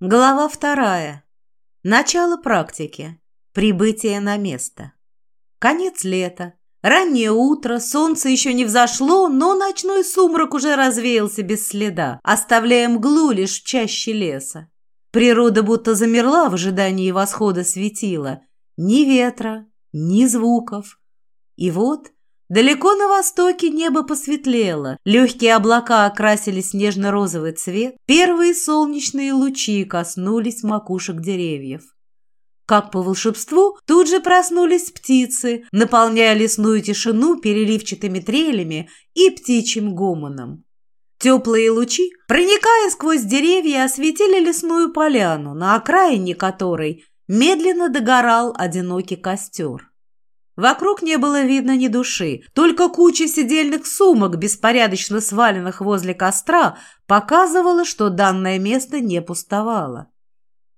Глава вторая. Начало практики. Прибытие на место. Конец лета. Раннее утро, солнце еще не взошло, но ночной сумрак уже развеялся без следа, оставляя мглу лишь в чаще леса. Природа будто замерла в ожидании восхода светила. Ни ветра, ни звуков. И вот Далеко на востоке небо посветлело, легкие облака окрасили снежно-розовый цвет, первые солнечные лучи коснулись макушек деревьев. Как по волшебству, тут же проснулись птицы, наполняя лесную тишину переливчатыми трелями и птичьим гомоном. Теплые лучи, проникая сквозь деревья, осветили лесную поляну, на окраине которой медленно догорал одинокий костер. Вокруг не было видно ни души, только куча сидельных сумок, беспорядочно сваленных возле костра, показывала, что данное место не пустовало.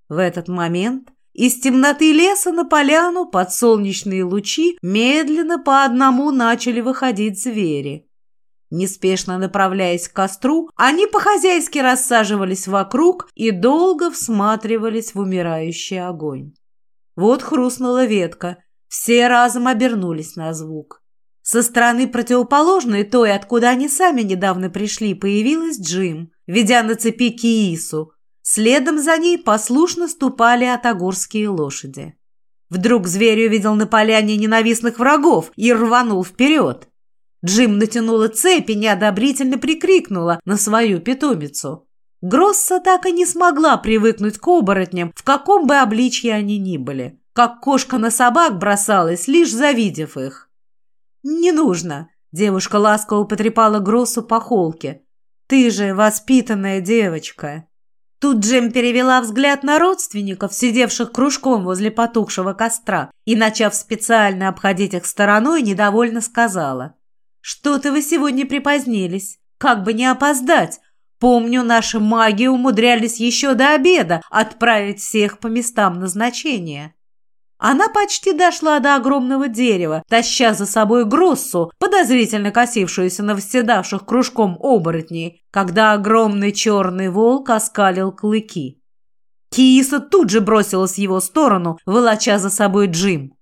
В этот момент из темноты леса на поляну под солнечные лучи медленно по одному начали выходить звери. Неспешно направляясь к костру, они по-хозяйски рассаживались вокруг и долго всматривались в умирающий огонь. Вот хрустнула ветка – все разом обернулись на звук. Со стороны противоположной той, откуда они сами недавно пришли, появилась Джим, ведя на цепи Киису. Следом за ней послушно ступали атагорские лошади. Вдруг зверь увидел на поляне ненавистных врагов и рванул вперед. Джим натянула цепь и неодобрительно прикрикнула на свою питомицу. Гросса так и не смогла привыкнуть к оборотням, в каком бы обличье они ни были как кошка на собак бросалась, лишь завидев их. «Не нужно», — девушка ласково потрепала Гроссу по холке. «Ты же воспитанная девочка». Тут Джем перевела взгляд на родственников, сидевших кружком возле потухшего костра, и, начав специально обходить их стороной, недовольно сказала. «Что-то вы сегодня припозднились. Как бы не опоздать. Помню, наши маги умудрялись еще до обеда отправить всех по местам назначения». Она почти дошла до огромного дерева, таща за собой Гроссу, подозрительно косившуюся на восседавших кружком оборотней, когда огромный черный волк оскалил клыки. Кииса тут же бросилась в его сторону, волоча за собой Джим.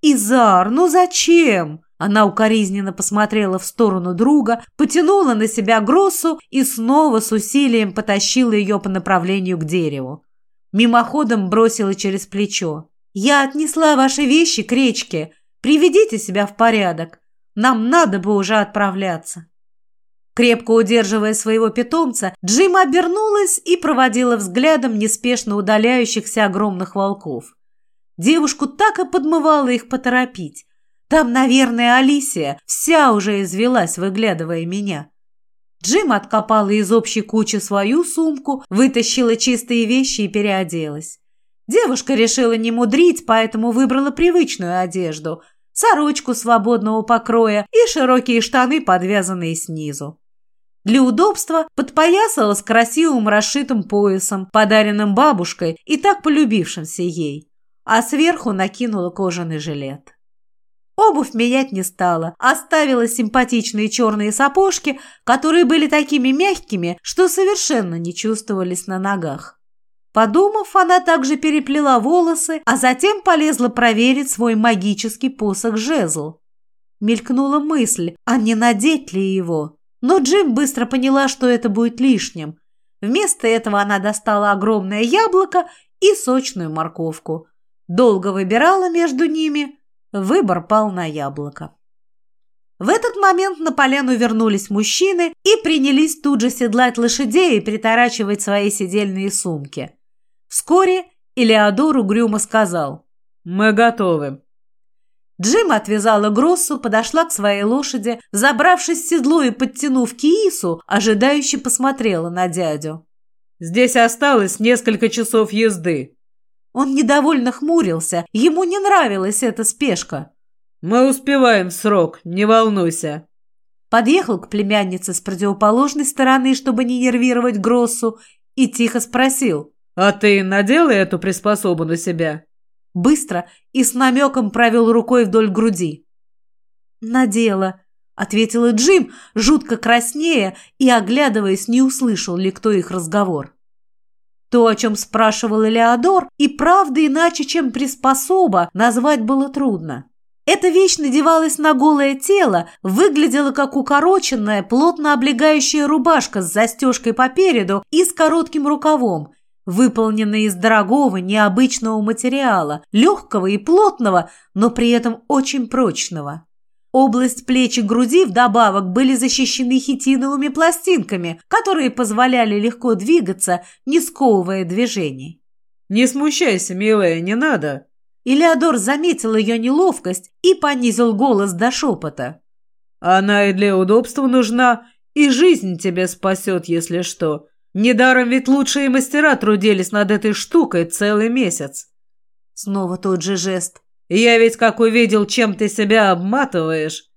«Изар, ну зачем?» Она укоризненно посмотрела в сторону друга, потянула на себя Гроссу и снова с усилием потащила ее по направлению к дереву. Мимоходом бросила через плечо. «Я отнесла ваши вещи к речке. Приведите себя в порядок. Нам надо бы уже отправляться». Крепко удерживая своего питомца, Джим обернулась и проводила взглядом неспешно удаляющихся огромных волков. Девушку так и подмывало их поторопить. Там, наверное, Алисия вся уже извелась, выглядывая меня. Джим откопала из общей кучи свою сумку, вытащила чистые вещи и переоделась. Девушка решила не мудрить, поэтому выбрала привычную одежду – сорочку свободного покроя и широкие штаны, подвязанные снизу. Для удобства подпоясала с красивым расшитым поясом, подаренным бабушкой и так полюбившимся ей, а сверху накинула кожаный жилет. Обувь менять не стала, оставила симпатичные черные сапожки, которые были такими мягкими, что совершенно не чувствовались на ногах. Подумав, она также переплела волосы, а затем полезла проверить свой магический посох-жезл. Мелькнула мысль, а не надеть ли его? Но Джим быстро поняла, что это будет лишним. Вместо этого она достала огромное яблоко и сочную морковку. Долго выбирала между ними. Выбор пал на яблоко. В этот момент на поляну вернулись мужчины и принялись тут же седлать лошадей и приторачивать свои сидельные сумки. Вскоре Илеодор угрюмо сказал «Мы готовы». Джим отвязала Гроссу, подошла к своей лошади, забравшись в седло и подтянув Киису, ожидающе посмотрела на дядю. «Здесь осталось несколько часов езды». Он недовольно хмурился, ему не нравилась эта спешка. «Мы успеваем срок, не волнуйся». Подъехал к племяннице с противоположной стороны, чтобы не нервировать Гроссу, и тихо спросил – «А ты надела эту приспособу на себя?» Быстро и с намеком провел рукой вдоль груди. «Надела», — ответила Джим, жутко краснея и, оглядываясь, не услышал ли кто их разговор. То, о чем спрашивал Элеодор, и правда иначе, чем приспособа, назвать было трудно. Эта вещь надевалась на голое тело, выглядела как укороченная, плотно облегающая рубашка с застежкой по переду и с коротким рукавом, выполненная из дорогого, необычного материала, легкого и плотного, но при этом очень прочного. Область плеч и груди вдобавок были защищены хитиновыми пластинками, которые позволяли легко двигаться, не сковывая движений. «Не смущайся, милая, не надо», Илеодор заметил ее неловкость и понизил голос до шепота. «Она и для удобства нужна, и жизнь тебе спасет, если что. Недаром ведь лучшие мастера трудились над этой штукой целый месяц». Снова тот же жест. «Я ведь как увидел, чем ты себя обматываешь».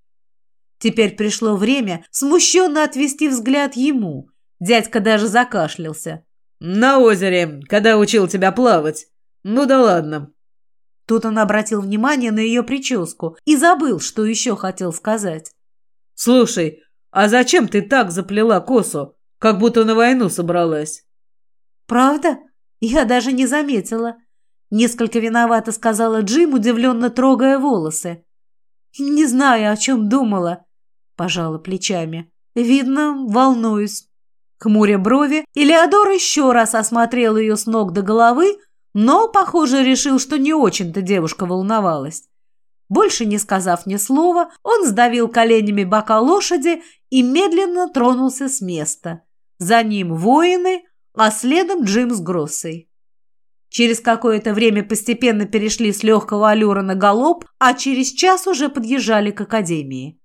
Теперь пришло время смущенно отвести взгляд ему. Дядька даже закашлялся. «На озере, когда учил тебя плавать. Ну да ладно, Тут он обратил внимание на ее прическу и забыл, что еще хотел сказать. «Слушай, а зачем ты так заплела косу, как будто на войну собралась?» «Правда? Я даже не заметила». Несколько виновато сказала Джим, удивленно трогая волосы. «Не знаю, о чем думала», – пожала плечами. «Видно, волнуюсь». Хмуря брови, Элеодор еще раз осмотрел ее с ног до головы, но, похоже, решил, что не очень-то девушка волновалась. Больше не сказав ни слова, он сдавил коленями бока лошади и медленно тронулся с места. За ним воины, а следом Джим с Гроссой. Через какое-то время постепенно перешли с легкого аллюра на галоп, а через час уже подъезжали к академии.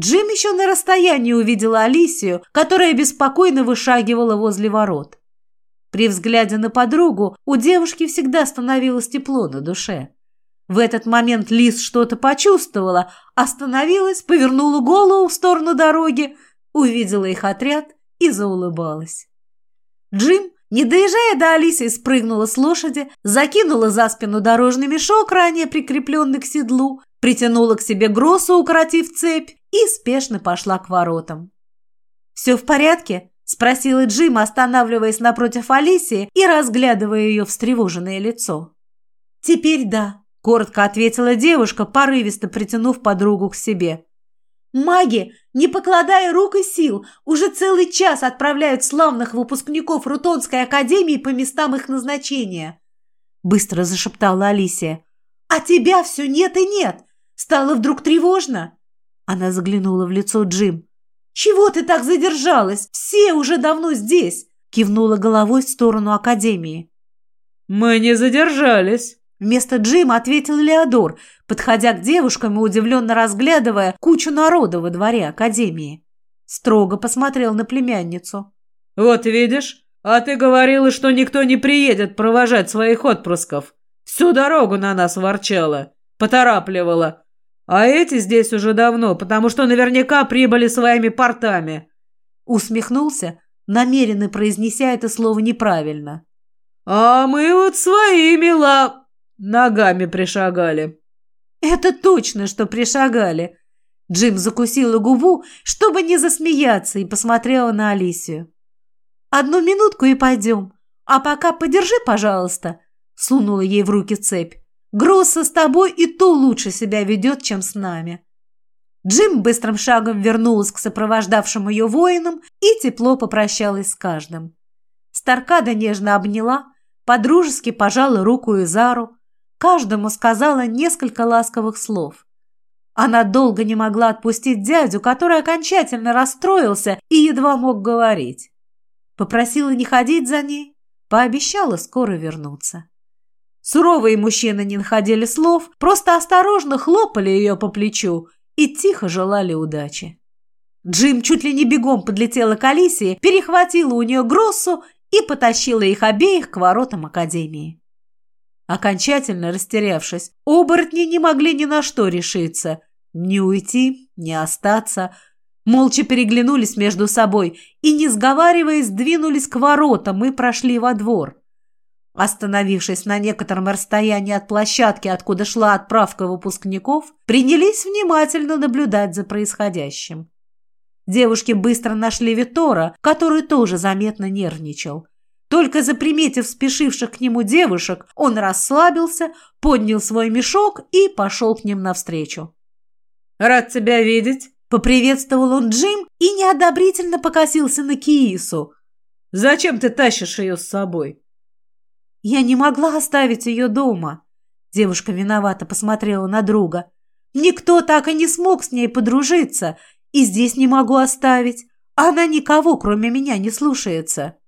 Джим еще на расстоянии увидела Алисию, которая беспокойно вышагивала возле ворот. При взгляде на подругу у девушки всегда становилось тепло на душе. В этот момент Лис что-то почувствовала, остановилась, повернула голову в сторону дороги, увидела их отряд и заулыбалась. Джим, не доезжая до Алисы, спрыгнула с лошади, закинула за спину дорожный мешок, ранее прикрепленный к седлу, притянула к себе Гроссу, укоротив цепь, и спешно пошла к воротам. «Все в порядке?» Спросила Джим, останавливаясь напротив Алисии и разглядывая ее встревоженное лицо. «Теперь да», – коротко ответила девушка, порывисто притянув подругу к себе. «Маги, не покладая рук и сил, уже целый час отправляют славных выпускников Рутонской академии по местам их назначения», – быстро зашептала Алисия. «А тебя все нет и нет. Стало вдруг тревожно?» Она заглянула в лицо Джим. «Чего ты так задержалась? Все уже давно здесь!» Кивнула головой в сторону Академии. «Мы не задержались!» Вместо Джима ответил Леодор, подходя к девушкам и удивленно разглядывая кучу народа во дворе Академии. Строго посмотрел на племянницу. «Вот видишь, а ты говорила, что никто не приедет провожать своих отпрысков. Всю дорогу на нас ворчала, поторапливала. А эти здесь уже давно, потому что наверняка прибыли своими портами. Усмехнулся, намеренно произнеся это слово неправильно. А мы вот своими ла... ногами пришагали. Это точно, что пришагали. Джим закусила губу, чтобы не засмеяться, и посмотрела на Алисию. «Одну минутку и пойдем. А пока подержи, пожалуйста», — сунула ей в руки цепь. Гросса с тобой и то лучше себя ведет, чем с нами». Джим быстрым шагом вернулась к сопровождавшим ее воинам и тепло попрощалась с каждым. Старкада нежно обняла, подружески пожала руку Изару, каждому сказала несколько ласковых слов. Она долго не могла отпустить дядю, который окончательно расстроился и едва мог говорить. Попросила не ходить за ней, пообещала скоро вернуться. Суровые мужчины не находили слов, просто осторожно хлопали ее по плечу и тихо желали удачи. Джим чуть ли не бегом подлетела к Алисии, перехватила у нее Гроссу и потащила их обеих к воротам Академии. Окончательно растерявшись, оборотни не могли ни на что решиться. Не уйти, не остаться. Молча переглянулись между собой и, не сговариваясь, двинулись к воротам и прошли во двор. Остановившись на некотором расстоянии от площадки, откуда шла отправка выпускников, принялись внимательно наблюдать за происходящим. Девушки быстро нашли Витора, который тоже заметно нервничал. Только заприметив спешивших к нему девушек, он расслабился, поднял свой мешок и пошел к ним навстречу. «Рад тебя видеть!» – поприветствовал он Джим и неодобрительно покосился на Киису. «Зачем ты тащишь ее с собой?» «Я не могла оставить ее дома». Девушка виновато посмотрела на друга. «Никто так и не смог с ней подружиться, и здесь не могу оставить. Она никого, кроме меня, не слушается».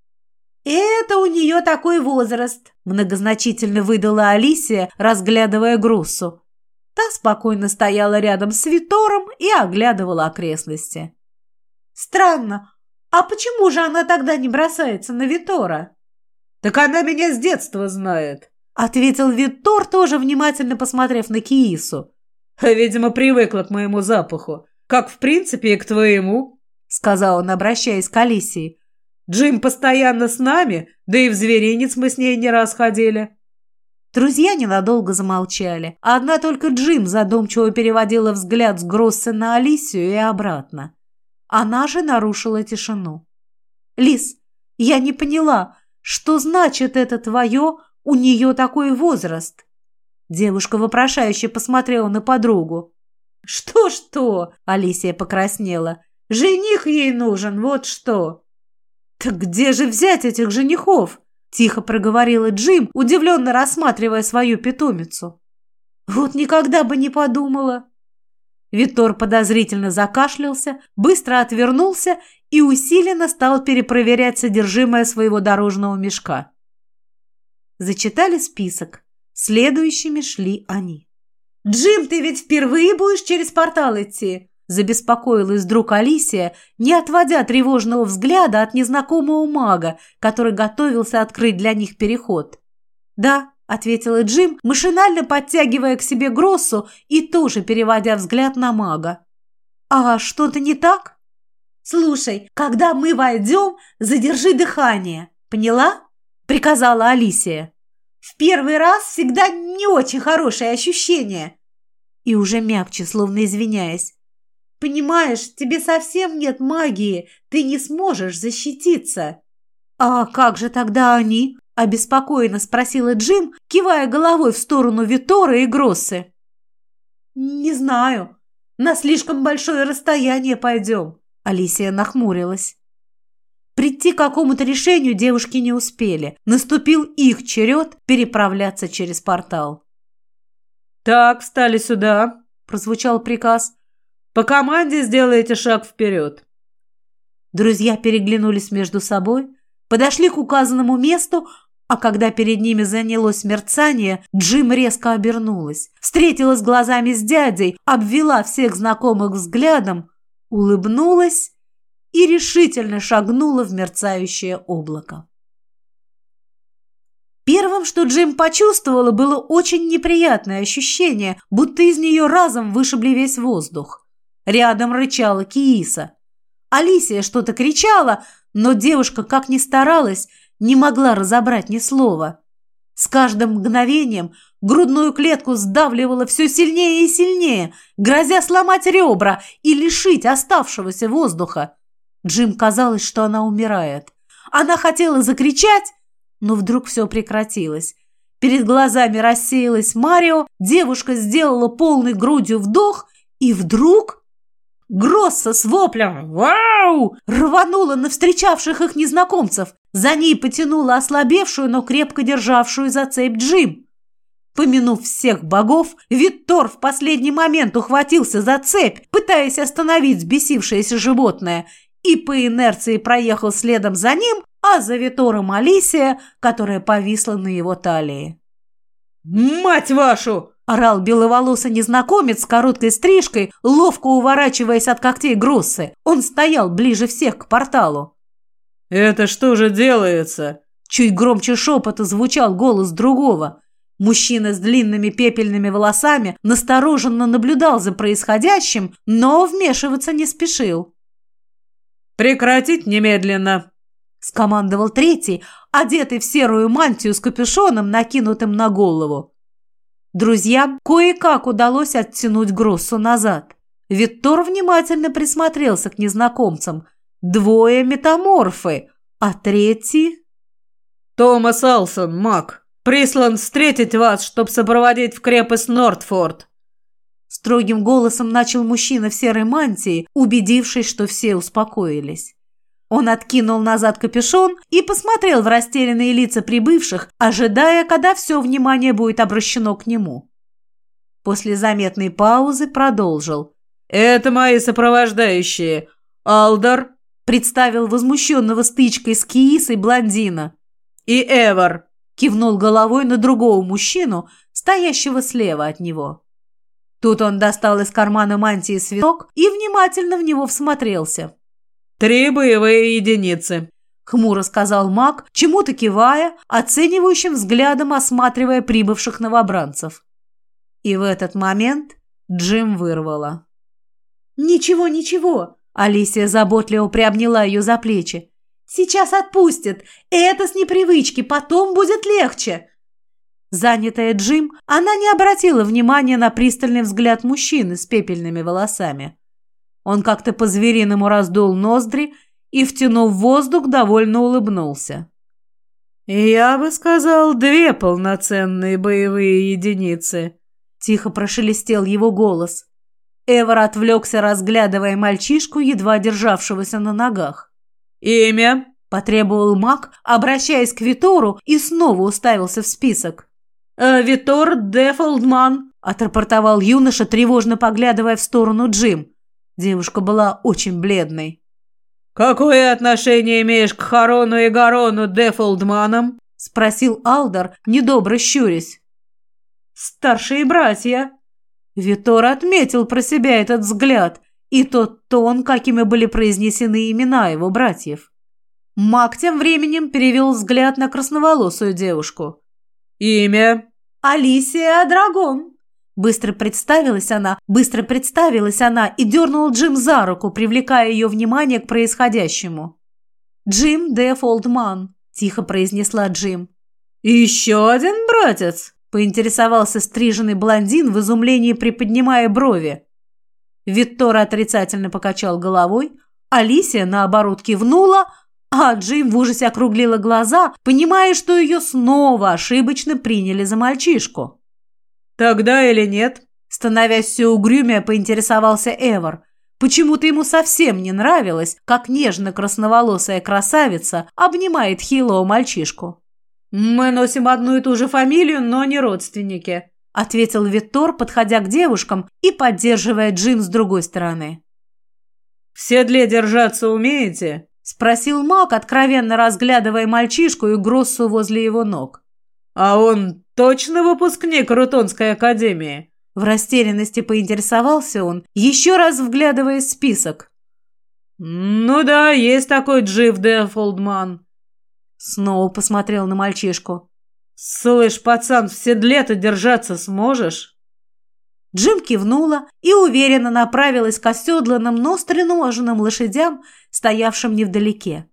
«Это у нее такой возраст», – многозначительно выдала Алисия, разглядывая Груссу. Та спокойно стояла рядом с Витором и оглядывала окрестности. «Странно, а почему же она тогда не бросается на Витора?» «Так она меня с детства знает», – ответил Витор, тоже внимательно посмотрев на Киису. «Видимо, привыкла к моему запаху, как в принципе и к твоему», – сказал он, обращаясь к Алисии. Джим постоянно с нами, да и в зверинец мы с ней не раз ходили». Друзья ненадолго замолчали. Одна только Джим задумчиво переводила взгляд с Гросса на Алисию и обратно. Она же нарушила тишину. «Лис, я не поняла, что значит это твое, у нее такой возраст?» Девушка вопрошающе посмотрела на подругу. «Что-что?» – Алисия покраснела. «Жених ей нужен, вот что!» «Так где же взять этих женихов?» – тихо проговорила Джим, удивленно рассматривая свою питомицу. «Вот никогда бы не подумала». Витор подозрительно закашлялся, быстро отвернулся и усиленно стал перепроверять содержимое своего дорожного мешка. Зачитали список. Следующими шли они. «Джим, ты ведь впервые будешь через портал идти?» Забеспокоилась вдруг Алисия, не отводя тревожного взгляда от незнакомого мага, который готовился открыть для них переход. «Да», — ответила Джим, машинально подтягивая к себе Гроссу и тоже переводя взгляд на мага. «А что-то не так?» «Слушай, когда мы войдем, задержи дыхание. Поняла?» — приказала Алисия. «В первый раз всегда не очень хорошее ощущение». И уже мягче, словно извиняясь. Понимаешь, тебе совсем нет магии, ты не сможешь защититься». «А как же тогда они?» – обеспокоенно спросила Джим, кивая головой в сторону Витора и Гроссы. «Не знаю. На слишком большое расстояние пойдем», – Алисия нахмурилась. Прийти к какому-то решению девушки не успели. Наступил их черед переправляться через портал. «Так, встали сюда», – прозвучал приказ. По команде сделаете шаг вперед. Друзья переглянулись между собой, подошли к указанному месту, а когда перед ними занялось мерцание, Джим резко обернулась, встретилась глазами с дядей, обвела всех знакомых взглядом, улыбнулась и решительно шагнула в мерцающее облако. Первым, что Джим почувствовала, было очень неприятное ощущение, будто из нее разом вышибли весь воздух. Рядом рычала Кииса. Алисия что-то кричала, но девушка, как ни старалась, не могла разобрать ни слова. С каждым мгновением грудную клетку сдавливало все сильнее и сильнее, грозя сломать ребра и лишить оставшегося воздуха. Джим казалось, что она умирает. Она хотела закричать, но вдруг все прекратилось. Перед глазами рассеялась Марио, девушка сделала полной грудью вдох, и вдруг Гросса с воплем «Вау!» рванула на встречавших их незнакомцев. За ней потянула ослабевшую, но крепко державшую за цепь Джим. Помянув всех богов, Виттор в последний момент ухватился за цепь, пытаясь остановить взбесившееся животное, и по инерции проехал следом за ним, а за Витором Алисия, которая повисла на его талии. «Мать вашу!» Орал беловолосый незнакомец с короткой стрижкой, ловко уворачиваясь от когтей Гроссы. Он стоял ближе всех к порталу. «Это что же делается?» Чуть громче шепота звучал голос другого. Мужчина с длинными пепельными волосами настороженно наблюдал за происходящим, но вмешиваться не спешил. «Прекратить немедленно!» – скомандовал третий, одетый в серую мантию с капюшоном, накинутым на голову. Друзьям кое-как удалось оттянуть Гроссу назад. Виттор внимательно присмотрелся к незнакомцам. Двое метаморфы, а третий... «Томас Алсон, маг, прислан встретить вас, чтобы сопроводить в крепость Нортфорд». Строгим голосом начал мужчина в серой мантии, убедившись, что все успокоились. Он откинул назад капюшон и посмотрел в растерянные лица прибывших, ожидая, когда все внимание будет обращено к нему. После заметной паузы продолжил. «Это мои сопровождающие. Алдар», — представил возмущенного стычкой с Киисой блондина. «И Эвар», — кивнул головой на другого мужчину, стоящего слева от него. Тут он достал из кармана мантии свиток и внимательно в него всмотрелся. «Три боевые единицы», — хмуро сказал маг, чему-то кивая, оценивающим взглядом осматривая прибывших новобранцев. И в этот момент Джим вырвала. «Ничего, ничего!» — Алисия заботливо приобняла ее за плечи. «Сейчас отпустит. Это с непривычки, потом будет легче!» Занятая Джим, она не обратила внимания на пристальный взгляд мужчины с пепельными волосами. Он как-то по-звериному раздул ноздри и, втянув воздух, довольно улыбнулся. «Я бы сказал, две полноценные боевые единицы», — тихо прошелестел его голос. Эвер отвлекся, разглядывая мальчишку, едва державшегося на ногах. «Имя?» — потребовал маг, обращаясь к Витору, и снова уставился в список. «Э, «Витор Дефолдман», — отрапортовал юноша, тревожно поглядывая в сторону Джим. Девушка была очень бледной. «Какое отношение имеешь к Харону и Гарону Дефолдманам?» — спросил Алдар, недобро щурясь. «Старшие братья». Витор отметил про себя этот взгляд и тот тон, какими были произнесены имена его братьев. Маг тем временем перевел взгляд на красноволосую девушку. «Имя?» «Алисия Драгон», Быстро представилась она, быстро представилась она и дернула Джим за руку, привлекая ее внимание к происходящему. «Джим Де Фолдман», – тихо произнесла Джим. еще один братец?» – поинтересовался стриженный блондин в изумлении, приподнимая брови. Виттора отрицательно покачал головой, Алисия, наоборот, кивнула, а Джим в ужасе округлила глаза, понимая, что ее снова ошибочно приняли за мальчишку. «Тогда или нет?» Становясь все угрюмее, поинтересовался Эвор. Почему-то ему совсем не нравилось, как нежно красноволосая красавица обнимает хилого мальчишку. «Мы носим одну и ту же фамилию, но не родственники», ответил Виттор, подходя к девушкам и поддерживая Джим с другой стороны. «В седле держаться умеете?» спросил маг, откровенно разглядывая мальчишку и Гроссу возле его ног. «А он точно выпускник Рутонской академии?» В растерянности поинтересовался он, еще раз вглядываясь в список. «Ну да, есть такой Джив Дефолдман». Снова посмотрел на мальчишку. «Слышь, пацан, в седле-то держаться сможешь?» Джим кивнула и уверенно направилась к оседланным, но стреноженным лошадям, стоявшим невдалеке.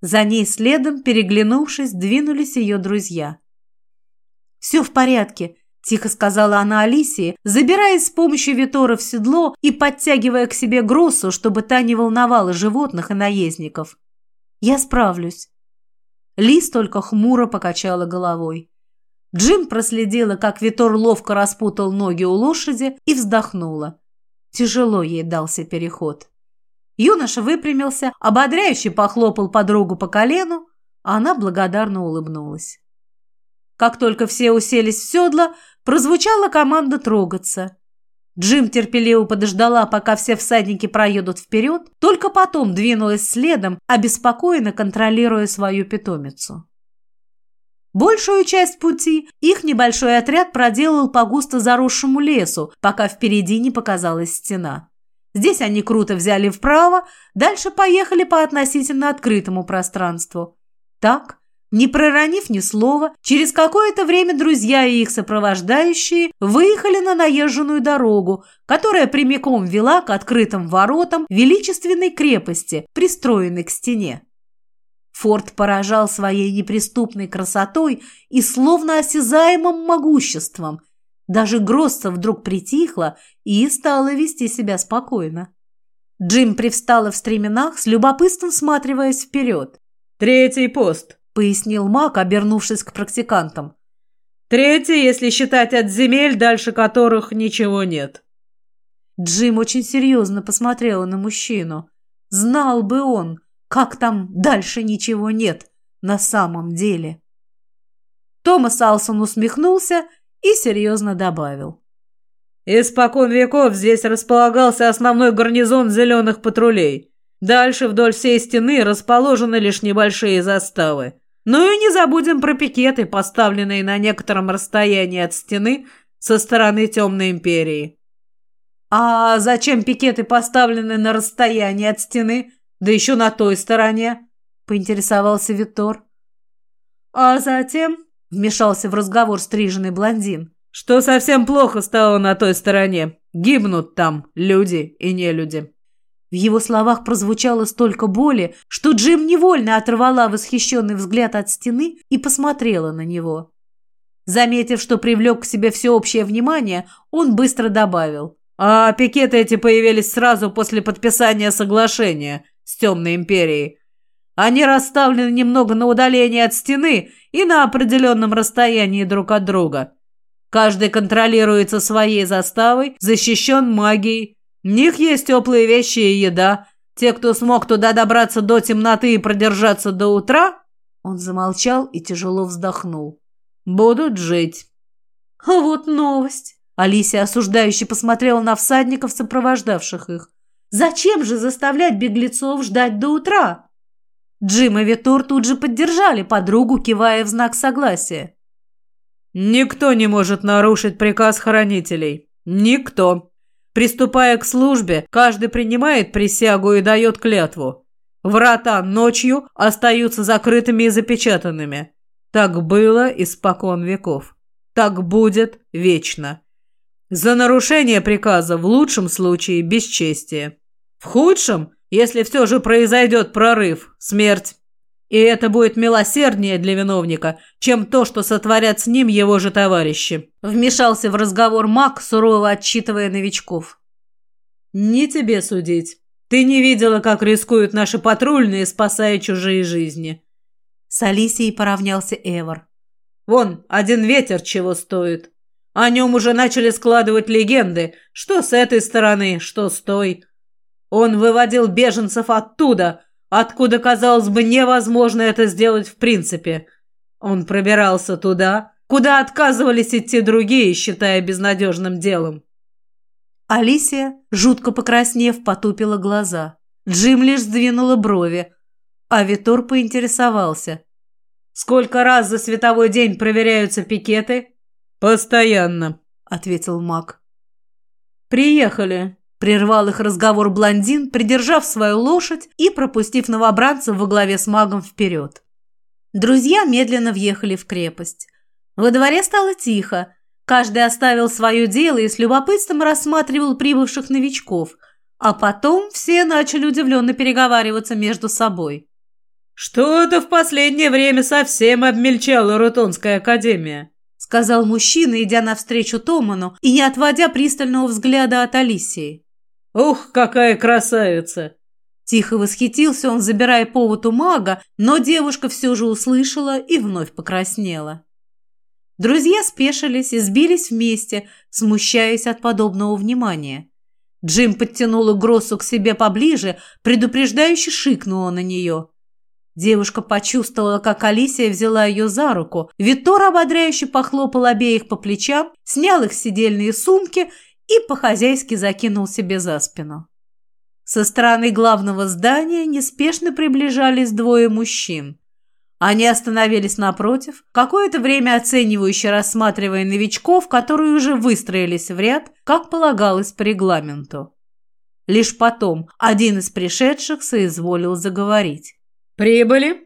За ней следом, переглянувшись, двинулись ее друзья. «Все в порядке», – тихо сказала она Алисии, забираясь с помощью Витора в седло и подтягивая к себе Гроссу, чтобы та не волновала животных и наездников. «Я справлюсь». Лис только хмуро покачала головой. Джим проследила, как Витор ловко распутал ноги у лошади и вздохнула. Тяжело ей дался переход. Юноша выпрямился, ободряюще похлопал подругу по колену, а она благодарно улыбнулась. Как только все уселись в седло, прозвучала команда трогаться. Джим терпеливо подождала, пока все всадники проедут вперед, только потом двинулась следом, обеспокоенно контролируя свою питомицу. Большую часть пути их небольшой отряд проделал по густо заросшему лесу, пока впереди не показалась стена. Здесь они круто взяли вправо, дальше поехали по относительно открытому пространству. Так, не проронив ни слова, через какое-то время друзья и их сопровождающие выехали на наезженную дорогу, которая прямиком вела к открытым воротам величественной крепости, пристроенной к стене. Форт поражал своей неприступной красотой и словно осязаемым могуществом. Даже Гросса вдруг притихла и стала вести себя спокойно. Джим привстала в стременах, с любопытством всматриваясь вперед. «Третий пост», пояснил маг, обернувшись к практикантам. Третье, если считать от земель, дальше которых ничего нет. Джим очень серьезно посмотрела на мужчину. Знал бы он, как там дальше ничего нет на самом деле. Томас Алсон усмехнулся и серьезно добавил. Испокон веков здесь располагался основной гарнизон зеленых патрулей. Дальше вдоль всей стены расположены лишь небольшие заставы. Ну и не забудем про пикеты, поставленные на некотором расстоянии от стены со стороны Темной Империи. «А зачем пикеты поставлены на расстоянии от стены, да еще на той стороне?» — поинтересовался Витор. «А затем...» — вмешался в разговор стриженный блондин. «Что совсем плохо стало на той стороне. Гибнут там люди и нелюди». В его словах прозвучало столько боли, что Джим невольно оторвала восхищенный взгляд от стены и посмотрела на него. Заметив, что привлек к себе всеобщее внимание, он быстро добавил. «А пикеты эти появились сразу после подписания соглашения с Темной Империей. Они расставлены немного на удалении от стены и на определенном расстоянии друг от друга. Каждый контролируется своей заставой, защищен магией, у них есть теплые вещи и еда. Те, кто смог туда добраться до темноты и продержаться до утра...» Он замолчал и тяжело вздохнул. «Будут жить». «А вот новость!» Алисия осуждающе посмотрела на всадников, сопровождавших их. «Зачем же заставлять беглецов ждать до утра?» Джим и Витор тут же поддержали подругу, кивая в знак согласия. «Никто не может нарушить приказ хранителей. Никто. Приступая к службе, каждый принимает присягу и дает клятву. Врата ночью остаются закрытыми и запечатанными. Так было испокон веков. Так будет вечно. За нарушение приказа в лучшем случае бесчестие. В худшем, если все же произойдет прорыв, смерть. И это будет милосерднее для виновника, чем то, что сотворят с ним его же товарищи. Вмешался в разговор маг, сурово отчитывая новичков. «Не тебе судить. Ты не видела, как рискуют наши патрульные, спасая чужие жизни». С Алисией поравнялся Эвор. «Вон, один ветер чего стоит. О нем уже начали складывать легенды, что с этой стороны, что с той. Он выводил беженцев оттуда, откуда, казалось бы, невозможно это сделать в принципе. Он пробирался туда, куда отказывались идти другие, считая безнадежным делом. Алисия, жутко покраснев, потупила глаза. Джим лишь сдвинула брови, а Витор поинтересовался. «Сколько раз за световой день проверяются пикеты?» «Постоянно», — ответил маг. «Приехали», Прервал их разговор блондин, придержав свою лошадь и пропустив новобранцев во главе с магом вперед. Друзья медленно въехали в крепость. Во дворе стало тихо. Каждый оставил свое дело и с любопытством рассматривал прибывших новичков, а потом все начали удивленно переговариваться между собой. «Что-то в последнее время совсем обмельчала Рутонская академия», сказал мужчина, идя навстречу Томану и не отводя пристального взгляда от Алисии. «Ух, какая красавица!» Тихо восхитился он, забирая повод у мага, но девушка все же услышала и вновь покраснела. Друзья спешились и сбились вместе, смущаясь от подобного внимания. Джим подтянула Гроссу к себе поближе, предупреждающе шикнула на нее. Девушка почувствовала, как Алисия взяла ее за руку. Витор ободряюще похлопал обеих по плечам, снял их сидельные сумки и по-хозяйски закинул себе за спину. Со стороны главного здания неспешно приближались двое мужчин. Они остановились напротив, какое-то время оценивающе рассматривая новичков, которые уже выстроились в ряд, как полагалось по регламенту. Лишь потом один из пришедших соизволил заговорить. «Прибыли?»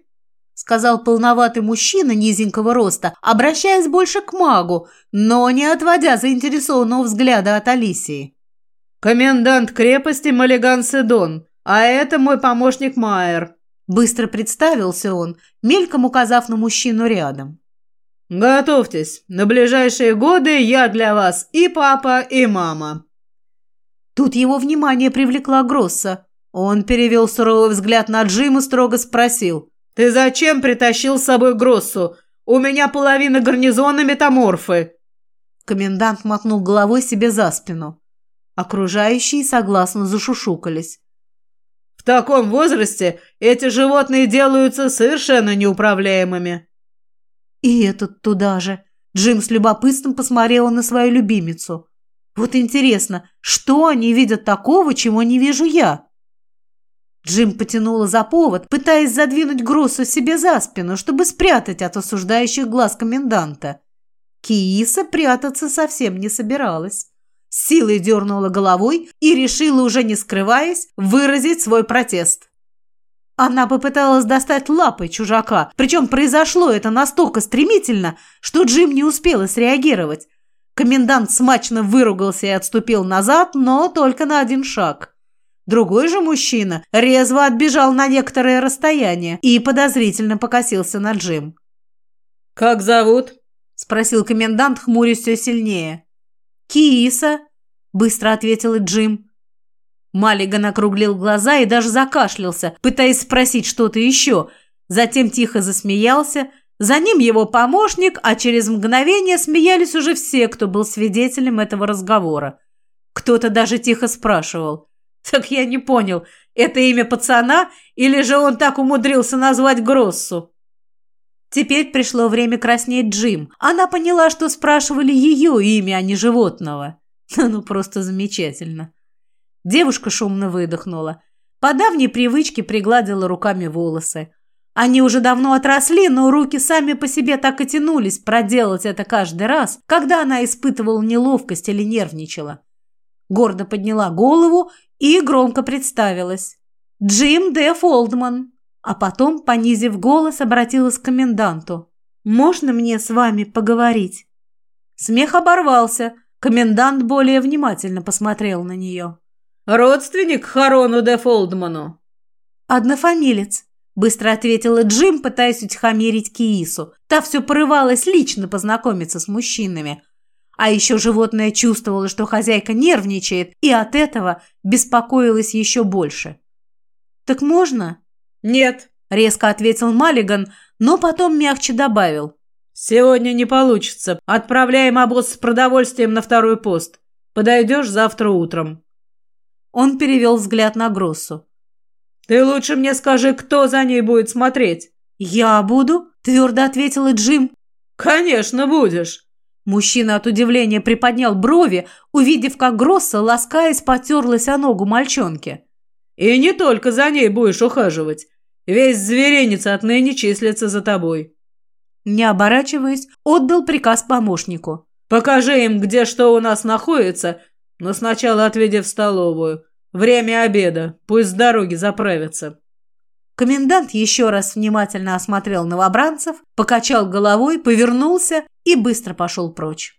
Сказал полноватый мужчина низенького роста, обращаясь больше к магу, но не отводя заинтересованного взгляда от Алисии. «Комендант крепости Малиган Седон, а это мой помощник Майер», быстро представился он, мельком указав на мужчину рядом. «Готовьтесь, на ближайшие годы я для вас и папа, и мама». Тут его внимание привлекла Гросса. Он перевел суровый взгляд на Джима и строго спросил. «Ты зачем притащил с собой Гроссу? У меня половина гарнизона метаморфы!» Комендант мотнул головой себе за спину. Окружающие согласно зашушукались. «В таком возрасте эти животные делаются совершенно неуправляемыми». И этот туда же. Джим с любопытством посмотрела на свою любимицу. Вот интересно, что они видят такого, чего не вижу я? Джим потянула за повод, пытаясь задвинуть Гроссу себе за спину, чтобы спрятать от осуждающих глаз коменданта. Кииса прятаться совсем не собиралась. Силой дернула головой и решила, уже не скрываясь, выразить свой протест. Она попыталась достать лапой чужака, причем произошло это настолько стремительно, что Джим не успела среагировать. Комендант смачно выругался и отступил назад, но только на один шаг. Другой же мужчина резво отбежал на некоторое расстояние и подозрительно покосился на Джим. «Как зовут?» – спросил комендант, хмурясь все сильнее. «Киса», – быстро ответил Джим. Маллиган округлил глаза и даже закашлялся, пытаясь спросить что-то еще. Затем тихо засмеялся. За ним его помощник, а через мгновение смеялись уже все, кто был свидетелем этого разговора. Кто-то даже тихо спрашивал. «Так я не понял, это имя пацана или же он так умудрился назвать Гроссу?» Теперь пришло время краснеть Джим. Она поняла, что спрашивали ее имя, а не животного. Ну, просто замечательно. Девушка шумно выдохнула. По давней привычке пригладила руками волосы. Они уже давно отросли, но руки сами по себе так и тянулись проделать это каждый раз, когда она испытывала неловкость или нервничала. Гордо подняла голову и громко представилась. «Джим Д. Фолдман». А потом, понизив голос, обратилась к коменданту. «Можно мне с вами поговорить?» Смех оборвался. Комендант более внимательно посмотрел на нее. Родственник Харону де Фолдману?» «Однофамилец», — быстро ответила Джим, пытаясь утихомирить Киису. Та все порывалась лично познакомиться с мужчинами. А еще животное чувствовало, что хозяйка нервничает, и от этого беспокоилась еще больше. «Так можно?» «Нет», — резко ответил Маллиган, но потом мягче добавил. «Сегодня не получится. Отправляем обоз с продовольствием на второй пост. Подойдешь завтра утром». Он перевел взгляд на Гроссу. «Ты лучше мне скажи, кто за ней будет смотреть?» «Я буду», – твердо ответила Джим. «Конечно будешь». Мужчина от удивления приподнял брови, увидев, как Гросса, ласкаясь, потерлась о ногу мальчонки. «И не только за ней будешь ухаживать. Весь зверинец отныне числится за тобой». Не оборачиваясь, отдал приказ помощнику. «Покажи им, где что у нас находится, но сначала отведи в столовую. Время обеда. Пусть с дороги заправятся». Комендант еще раз внимательно осмотрел новобранцев, покачал головой, повернулся и быстро пошел прочь.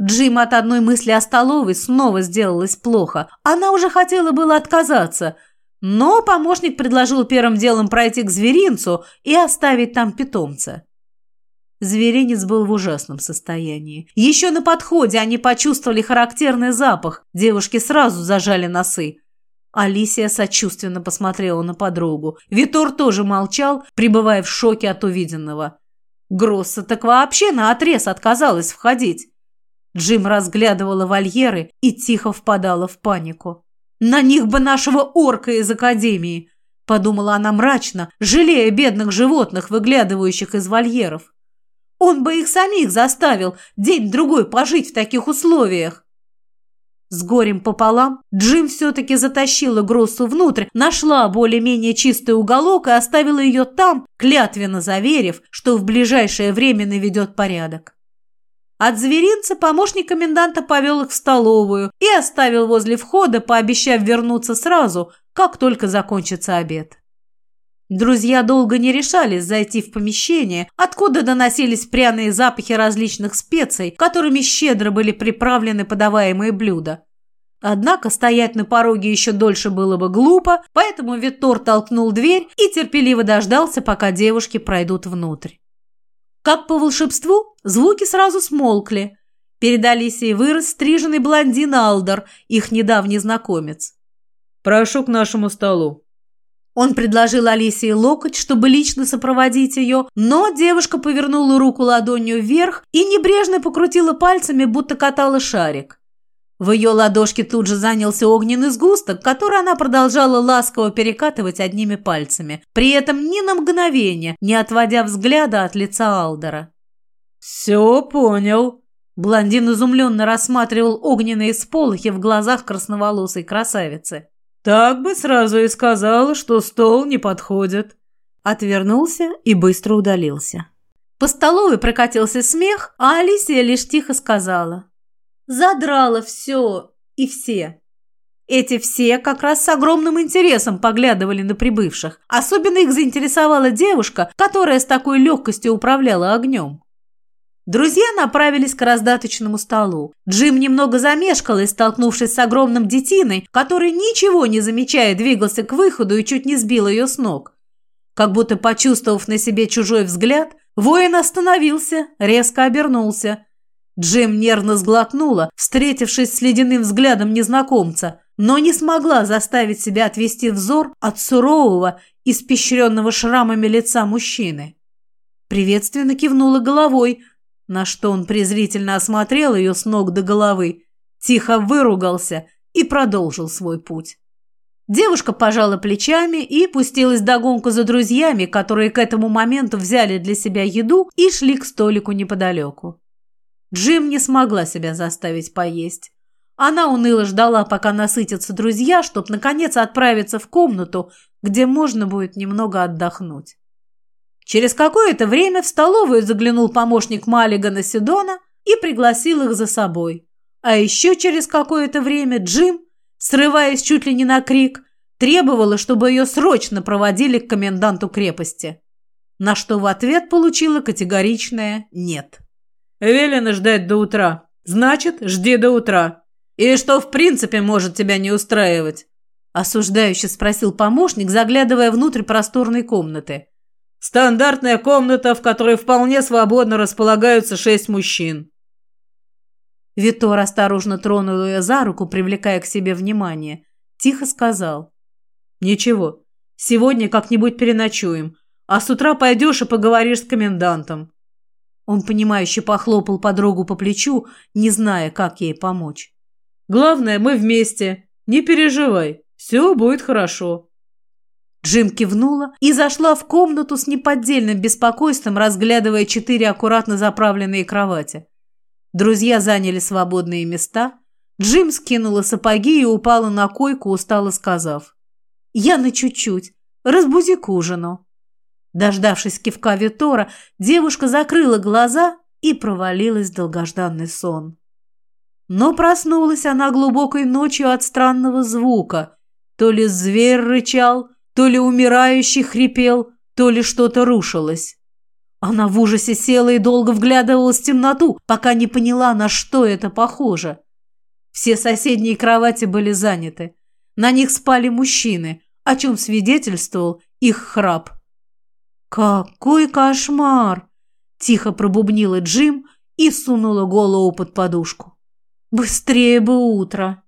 Джим от одной мысли о столовой снова сделалось плохо. Она уже хотела было отказаться, но помощник предложил первым делом пройти к зверинцу и оставить там питомца. Зверинец был в ужасном состоянии. Еще на подходе они почувствовали характерный запах. Девушки сразу зажали носы. Алисия сочувственно посмотрела на подругу. Витор тоже молчал, пребывая в шоке от увиденного. Гросса так вообще наотрез отказалась входить. Джим разглядывала вольеры и тихо впадала в панику. «На них бы нашего орка из академии!» – подумала она мрачно, жалея бедных животных, выглядывающих из вольеров. Он бы их самих заставил день-другой пожить в таких условиях. С горем пополам Джим все-таки затащила Гроссу внутрь, нашла более-менее чистый уголок и оставила ее там, клятвенно заверив, что в ближайшее время наведет порядок. От зверинца помощник коменданта повел их в столовую и оставил возле входа, пообещав вернуться сразу, как только закончится обед. Друзья долго не решались зайти в помещение, откуда доносились пряные запахи различных специй, которыми щедро были приправлены подаваемые блюда. Однако стоять на пороге еще дольше было бы глупо, поэтому Витор толкнул дверь и терпеливо дождался, пока девушки пройдут внутрь. Как по волшебству, звуки сразу смолкли. Перед Алисией вырос стриженный блондин Алдер, их недавний знакомец. «Прошу к нашему столу», Он предложил Алисии локоть, чтобы лично сопроводить ее, но девушка повернула руку ладонью вверх и небрежно покрутила пальцами, будто катала шарик. В ее ладошке тут же занялся огненный сгусток, который она продолжала ласково перекатывать одними пальцами, при этом ни на мгновение, не отводя взгляда от лица Алдера. «Все понял», Блондин изумленно рассматривал огненные сполохи в глазах красноволосой красавицы. «Так бы сразу и сказала, что стол не подходит». Отвернулся и быстро удалился. По столовой прокатился смех, а Алисия лишь тихо сказала. «Задрала все и все». Эти все как раз с огромным интересом поглядывали на прибывших. Особенно их заинтересовала девушка, которая с такой легкостью управляла огнем. Друзья направились к раздаточному столу. Джим немного замешкал и, столкнувшись с огромным детиной, который, ничего не замечая, двигался к выходу и чуть не сбил ее с ног. Как будто почувствовав на себе чужой взгляд, воин остановился, резко обернулся. Джим нервно сглотнула, встретившись с ледяным взглядом незнакомца, но не смогла заставить себя отвести взор от сурового, испещренного шрамами лица мужчины. Приветственно кивнула головой – на что он презрительно осмотрел ее с ног до головы, тихо выругался и продолжил свой путь. Девушка пожала плечами и пустилась догонку за друзьями, которые к этому моменту взяли для себя еду и шли к столику неподалеку. Джим не смогла себя заставить поесть. Она уныло ждала, пока насытятся друзья, чтобы, наконец, отправиться в комнату, где можно будет немного отдохнуть. Через какое-то время в столовую заглянул помощник Маллигана Сидона и пригласил их за собой. А еще через какое-то время Джим, срываясь чуть ли не на крик, требовала, чтобы ее срочно проводили к коменданту крепости. На что в ответ получила категоричное «нет». «Велено ждать до утра. Значит, жди до утра. И что в принципе может тебя не устраивать?» Осуждающе спросил помощник, заглядывая внутрь просторной комнаты. Стандартная комната, в которой вполне свободно располагаются шесть мужчин. Витор осторожно тронул ее за руку, привлекая к себе внимание. Тихо сказал. «Ничего, сегодня как-нибудь переночуем, а с утра пойдешь и поговоришь с комендантом». Он, понимающе похлопал подругу по плечу, не зная, как ей помочь. «Главное, мы вместе. Не переживай, все будет хорошо». Джим кивнула и зашла в комнату с неподдельным беспокойством, разглядывая четыре аккуратно заправленные кровати. Друзья заняли свободные места. Джим скинула сапоги и упала на койку, устало сказав. «Я на чуть-чуть. Разбуди к ужину». Дождавшись кивка Витора, девушка закрыла глаза и провалилась в долгожданный сон. Но проснулась она глубокой ночью от странного звука. То ли зверь рычал, то ли умирающий хрипел, то ли что-то рушилось. Она в ужасе села и долго вглядывалась в темноту, пока не поняла, на что это похоже. Все соседние кровати были заняты. На них спали мужчины, о чем свидетельствовал их храп. «Какой кошмар!» – тихо пробубнила Джим и сунула голову под подушку. «Быстрее бы утро!»